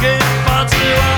okiem patrzyła